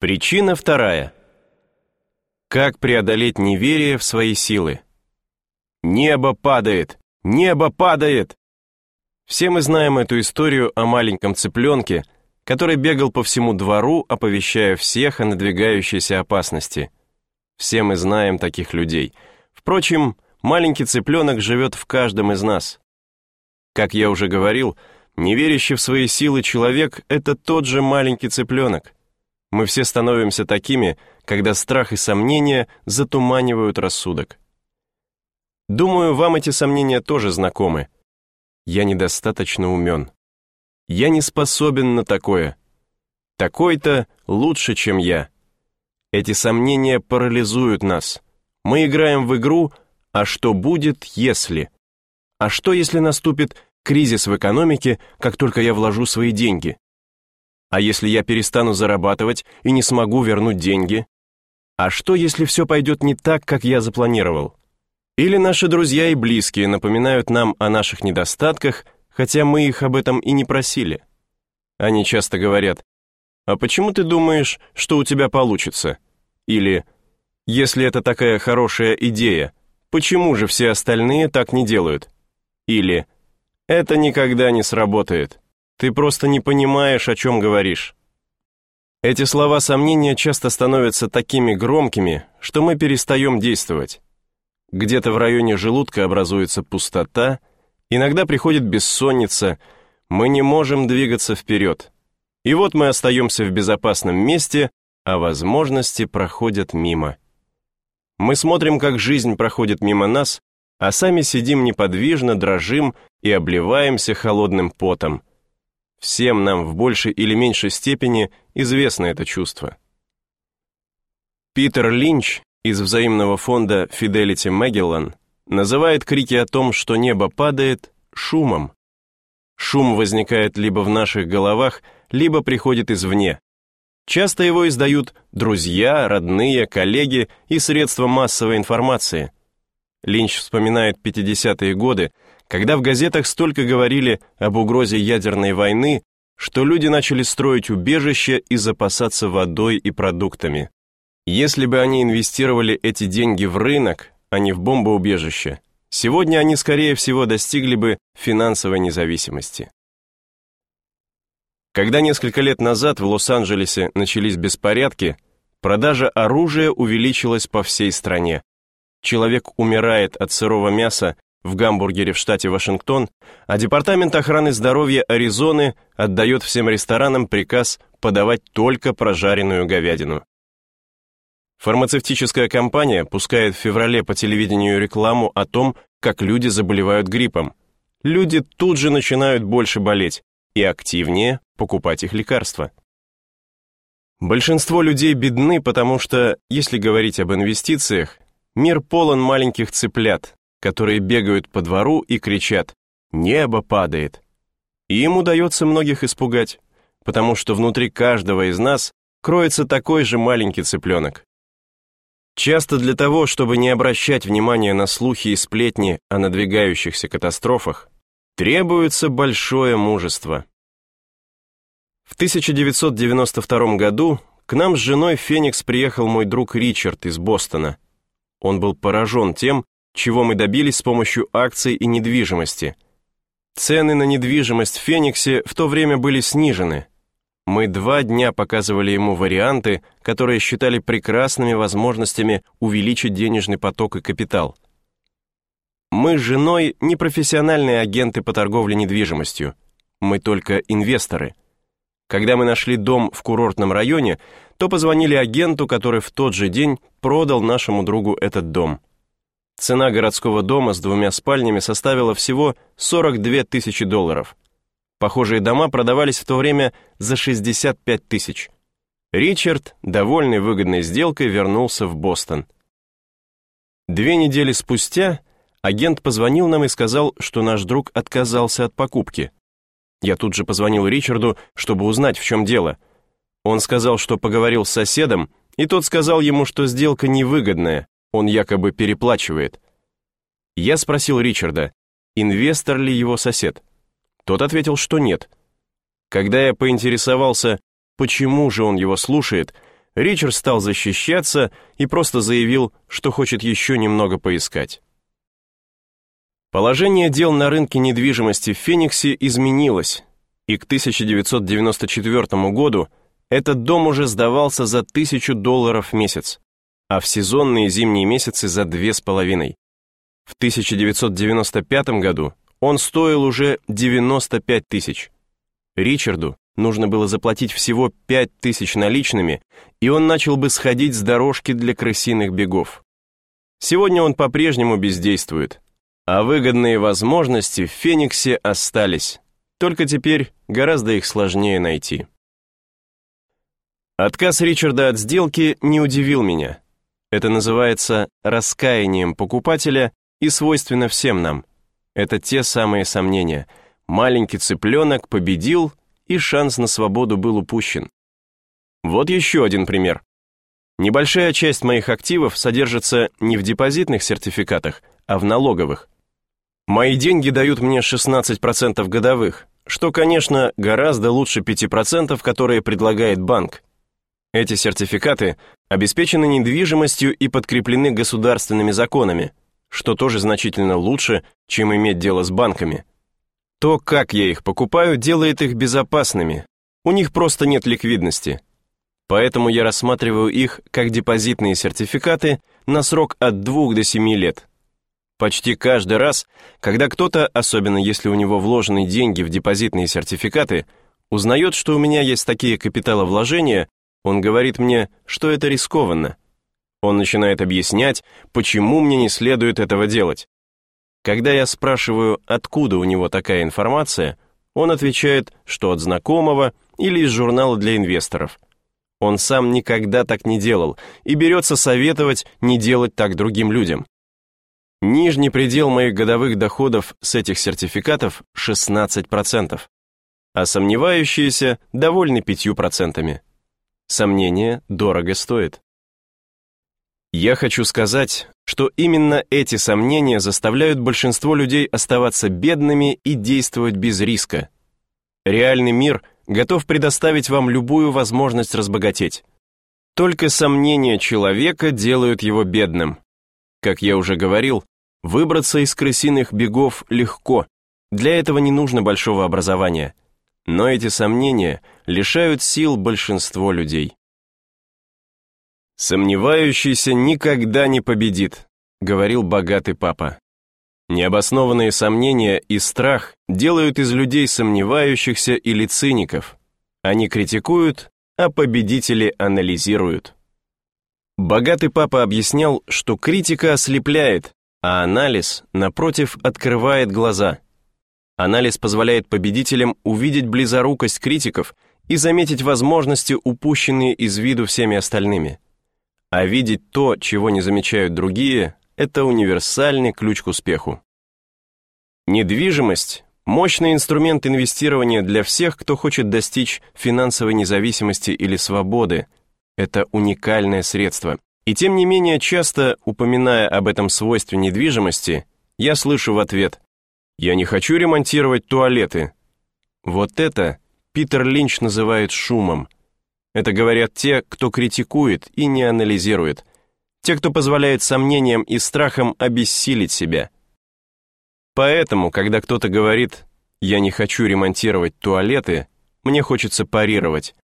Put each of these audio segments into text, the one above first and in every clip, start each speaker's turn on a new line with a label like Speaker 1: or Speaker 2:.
Speaker 1: Причина вторая. Как преодолеть неверие в свои силы? Небо падает! Небо падает! Все мы знаем эту историю о маленьком цыпленке, который бегал по всему двору, оповещая всех о надвигающейся опасности. Все мы знаем таких людей. Впрочем, маленький цыпленок живет в каждом из нас. Как я уже говорил, неверящий в свои силы человек — это тот же маленький цыпленок. Мы все становимся такими, когда страх и сомнения затуманивают рассудок. Думаю, вам эти сомнения тоже знакомы. Я недостаточно умен. Я не способен на такое. Такой-то лучше, чем я. Эти сомнения парализуют нас. Мы играем в игру «А что будет, если?» А что, если наступит кризис в экономике, как только я вложу свои деньги? А если я перестану зарабатывать и не смогу вернуть деньги? А что, если все пойдет не так, как я запланировал? Или наши друзья и близкие напоминают нам о наших недостатках, хотя мы их об этом и не просили? Они часто говорят, «А почему ты думаешь, что у тебя получится?» Или «Если это такая хорошая идея, почему же все остальные так не делают?» Или «Это никогда не сработает». Ты просто не понимаешь, о чем говоришь. Эти слова сомнения часто становятся такими громкими, что мы перестаем действовать. Где-то в районе желудка образуется пустота, иногда приходит бессонница, мы не можем двигаться вперед. И вот мы остаемся в безопасном месте, а возможности проходят мимо. Мы смотрим, как жизнь проходит мимо нас, а сами сидим неподвижно, дрожим и обливаемся холодным потом. Всем нам в большей или меньшей степени известно это чувство. Питер Линч из взаимного фонда Fidelity Magellan называет крики о том, что небо падает, шумом. Шум возникает либо в наших головах, либо приходит извне. Часто его издают друзья, родные, коллеги и средства массовой информации. Линч вспоминает 50-е годы, когда в газетах столько говорили об угрозе ядерной войны, что люди начали строить убежища и запасаться водой и продуктами. Если бы они инвестировали эти деньги в рынок, а не в бомбоубежище, сегодня они, скорее всего, достигли бы финансовой независимости. Когда несколько лет назад в Лос-Анджелесе начались беспорядки, продажа оружия увеличилась по всей стране. Человек умирает от сырого мяса в Гамбургере в штате Вашингтон, а Департамент охраны здоровья Аризоны отдает всем ресторанам приказ подавать только прожаренную говядину. Фармацевтическая компания пускает в феврале по телевидению рекламу о том, как люди заболевают гриппом. Люди тут же начинают больше болеть и активнее покупать их лекарства. Большинство людей бедны, потому что, если говорить об инвестициях, мир полон маленьких цыплят, которые бегают по двору и кричат «Небо падает!». И им удается многих испугать, потому что внутри каждого из нас кроется такой же маленький цыпленок. Часто для того, чтобы не обращать внимания на слухи и сплетни о надвигающихся катастрофах, требуется большое мужество. В 1992 году к нам с женой Феникс приехал мой друг Ричард из Бостона. Он был поражен тем, чего мы добились с помощью акций и недвижимости. Цены на недвижимость в Фениксе в то время были снижены. Мы два дня показывали ему варианты, которые считали прекрасными возможностями увеличить денежный поток и капитал. Мы с женой не профессиональные агенты по торговле недвижимостью. Мы только инвесторы. Когда мы нашли дом в курортном районе, то позвонили агенту, который в тот же день продал нашему другу этот дом. Цена городского дома с двумя спальнями составила всего 42 тысячи долларов. Похожие дома продавались в то время за 65 тысяч. Ричард, довольный выгодной сделкой, вернулся в Бостон. Две недели спустя агент позвонил нам и сказал, что наш друг отказался от покупки. Я тут же позвонил Ричарду, чтобы узнать, в чем дело. Он сказал, что поговорил с соседом, и тот сказал ему, что сделка невыгодная, он якобы переплачивает. Я спросил Ричарда, инвестор ли его сосед. Тот ответил, что нет. Когда я поинтересовался, почему же он его слушает, Ричард стал защищаться и просто заявил, что хочет еще немного поискать. Положение дел на рынке недвижимости в Фениксе изменилось, и к 1994 году этот дом уже сдавался за тысячу долларов в месяц, а в сезонные зимние месяцы за две с половиной. В 1995 году он стоил уже 95 тысяч. Ричарду нужно было заплатить всего 5 тысяч наличными, и он начал бы сходить с дорожки для крысиных бегов. Сегодня он по-прежнему бездействует, а выгодные возможности в Фениксе остались, только теперь гораздо их сложнее найти. Отказ Ричарда от сделки не удивил меня. Это называется раскаянием покупателя и свойственно всем нам. Это те самые сомнения. Маленький цыпленок победил, и шанс на свободу был упущен. Вот еще один пример. Небольшая часть моих активов содержится не в депозитных сертификатах, а в налоговых. Мои деньги дают мне 16% годовых, что, конечно, гораздо лучше 5%, которые предлагает банк. Эти сертификаты обеспечены недвижимостью и подкреплены государственными законами, что тоже значительно лучше, чем иметь дело с банками. То, как я их покупаю, делает их безопасными. У них просто нет ликвидности. Поэтому я рассматриваю их как депозитные сертификаты на срок от 2 до 7 лет. Почти каждый раз, когда кто-то, особенно если у него вложены деньги в депозитные сертификаты, узнает, что у меня есть такие капиталовложения, он говорит мне, что это рискованно. Он начинает объяснять, почему мне не следует этого делать. Когда я спрашиваю, откуда у него такая информация, он отвечает, что от знакомого или из журнала для инвесторов. Он сам никогда так не делал и берется советовать не делать так другим людям. Нижний предел моих годовых доходов с этих сертификатов 16%, а сомневающиеся довольны 5%. Сомнение дорого стоит. Я хочу сказать, что именно эти сомнения заставляют большинство людей оставаться бедными и действовать без риска. Реальный мир готов предоставить вам любую возможность разбогатеть. Только сомнения человека делают его бедным. Как я уже говорил, выбраться из крысиных бегов легко. Для этого не нужно большого образования. Но эти сомнения лишают сил большинство людей. «Сомневающийся никогда не победит», — говорил богатый папа. Необоснованные сомнения и страх делают из людей сомневающихся или циников. Они критикуют, а победители анализируют. Богатый папа объяснял, что критика ослепляет, а анализ, напротив, открывает глаза. Анализ позволяет победителям увидеть близорукость критиков и заметить возможности, упущенные из виду всеми остальными. А видеть то, чего не замечают другие, это универсальный ключ к успеху. Недвижимость – мощный инструмент инвестирования для всех, кто хочет достичь финансовой независимости или свободы. Это уникальное средство. И тем не менее, часто, упоминая об этом свойстве недвижимости, я слышу в ответ «Я не хочу ремонтировать туалеты». Вот это Питер Линч называет шумом. Это говорят те, кто критикует и не анализирует, те, кто позволяет сомнениям и страхам обессилить себя. Поэтому, когда кто-то говорит «я не хочу ремонтировать туалеты», мне хочется парировать.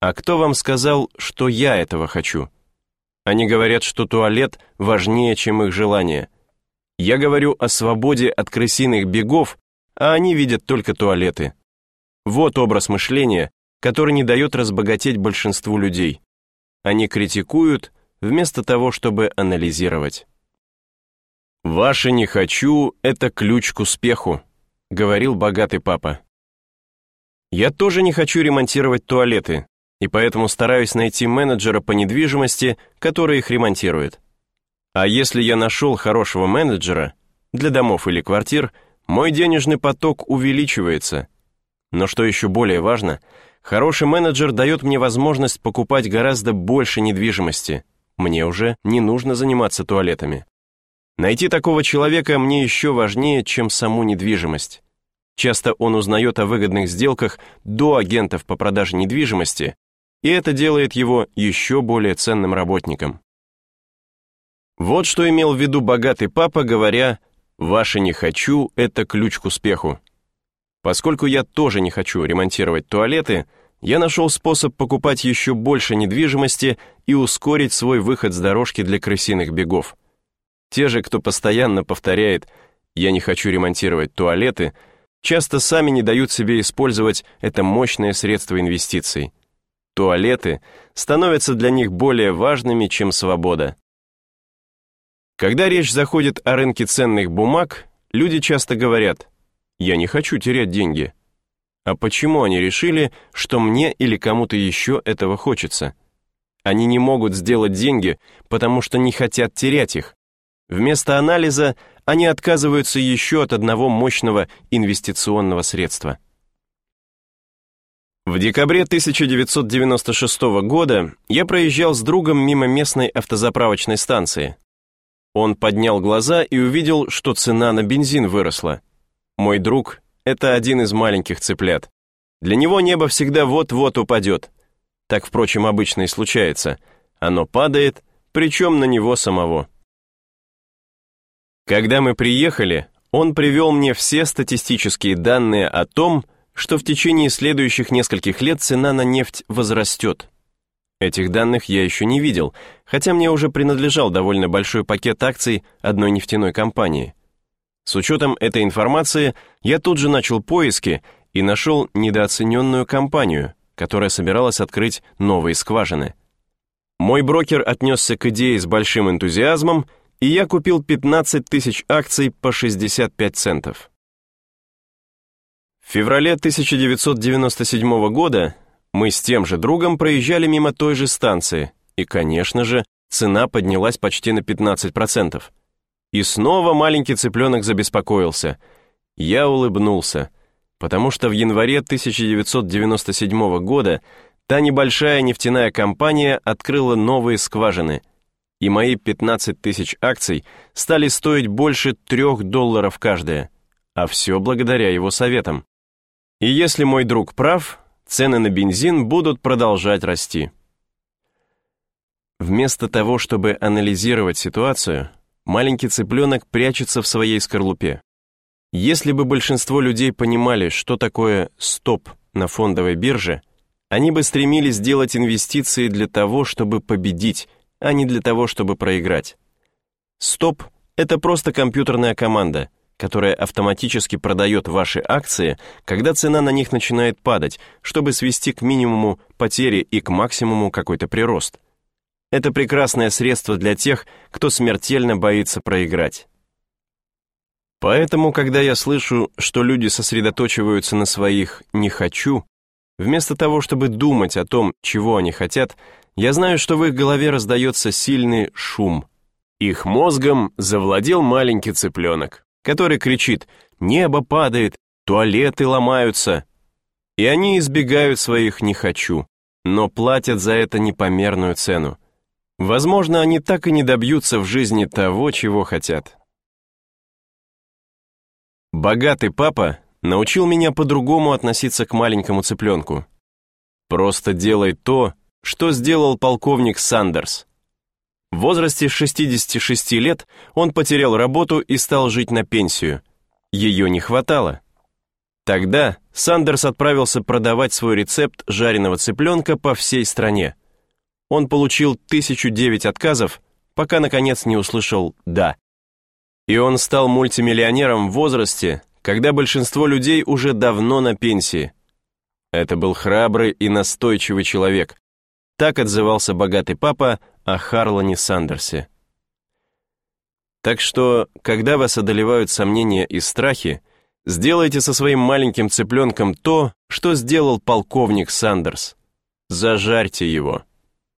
Speaker 1: А кто вам сказал, что я этого хочу? Они говорят, что туалет важнее, чем их желание. Я говорю о свободе от крысиных бегов, а они видят только туалеты. Вот образ мышления, который не дает разбогатеть большинству людей. Они критикуют, вместо того, чтобы анализировать. «Ваше «не хочу» — это ключ к успеху», — говорил богатый папа. Я тоже не хочу ремонтировать туалеты, и поэтому стараюсь найти менеджера по недвижимости, который их ремонтирует. А если я нашел хорошего менеджера, для домов или квартир, мой денежный поток увеличивается. Но что еще более важно, хороший менеджер дает мне возможность покупать гораздо больше недвижимости. Мне уже не нужно заниматься туалетами. Найти такого человека мне еще важнее, чем саму недвижимость. Часто он узнает о выгодных сделках до агентов по продаже недвижимости, и это делает его еще более ценным работником. Вот что имел в виду богатый папа, говоря «Ваше «не хочу» — это ключ к успеху». Поскольку я тоже не хочу ремонтировать туалеты, я нашел способ покупать еще больше недвижимости и ускорить свой выход с дорожки для крысиных бегов. Те же, кто постоянно повторяет «я не хочу ремонтировать туалеты», часто сами не дают себе использовать это мощное средство инвестиций. Туалеты становятся для них более важными, чем свобода. Когда речь заходит о рынке ценных бумаг, люди часто говорят «я не хочу терять деньги». А почему они решили, что мне или кому-то еще этого хочется? Они не могут сделать деньги, потому что не хотят терять их. Вместо анализа они отказываются еще от одного мощного инвестиционного средства. В декабре 1996 года я проезжал с другом мимо местной автозаправочной станции. Он поднял глаза и увидел, что цена на бензин выросла. Мой друг — это один из маленьких цыплят. Для него небо всегда вот-вот упадет. Так, впрочем, обычно и случается. Оно падает, причем на него самого. Когда мы приехали, он привел мне все статистические данные о том, что в течение следующих нескольких лет цена на нефть возрастет. Этих данных я еще не видел, хотя мне уже принадлежал довольно большой пакет акций одной нефтяной компании. С учетом этой информации я тут же начал поиски и нашел недооцененную компанию, которая собиралась открыть новые скважины. Мой брокер отнесся к идее с большим энтузиазмом, и я купил 15 тысяч акций по 65 центов. В феврале 1997 года мы с тем же другом проезжали мимо той же станции, и, конечно же, цена поднялась почти на 15%. И снова маленький цыпленок забеспокоился. Я улыбнулся, потому что в январе 1997 года та небольшая нефтяная компания открыла новые скважины, и мои 15 тысяч акций стали стоить больше 3 долларов каждая, а все благодаря его советам. И если мой друг прав, цены на бензин будут продолжать расти. Вместо того, чтобы анализировать ситуацию, маленький цыпленок прячется в своей скорлупе. Если бы большинство людей понимали, что такое стоп на фондовой бирже, они бы стремились делать инвестиции для того, чтобы победить, а не для того, чтобы проиграть. Стоп — это просто компьютерная команда — которая автоматически продает ваши акции, когда цена на них начинает падать, чтобы свести к минимуму потери и к максимуму какой-то прирост. Это прекрасное средство для тех, кто смертельно боится проиграть. Поэтому, когда я слышу, что люди сосредоточиваются на своих «не хочу», вместо того, чтобы думать о том, чего они хотят, я знаю, что в их голове раздается сильный шум. Их мозгом завладел маленький цыпленок который кричит «Небо падает, туалеты ломаются». И они избегают своих «не хочу», но платят за это непомерную цену. Возможно, они так и не добьются в жизни того, чего хотят. Богатый папа научил меня по-другому относиться к маленькому цыпленку. Просто делай то, что сделал полковник Сандерс. В возрасте 66 лет он потерял работу и стал жить на пенсию. Ее не хватало. Тогда Сандерс отправился продавать свой рецепт жареного цыпленка по всей стране. Он получил 1009 отказов, пока наконец не услышал «да». И он стал мультимиллионером в возрасте, когда большинство людей уже давно на пенсии. Это был храбрый и настойчивый человек. Так отзывался богатый папа о Харлане Сандерсе. Так что, когда вас одолевают сомнения и страхи, сделайте со своим маленьким цыпленком то, что сделал полковник Сандерс. Зажарьте его.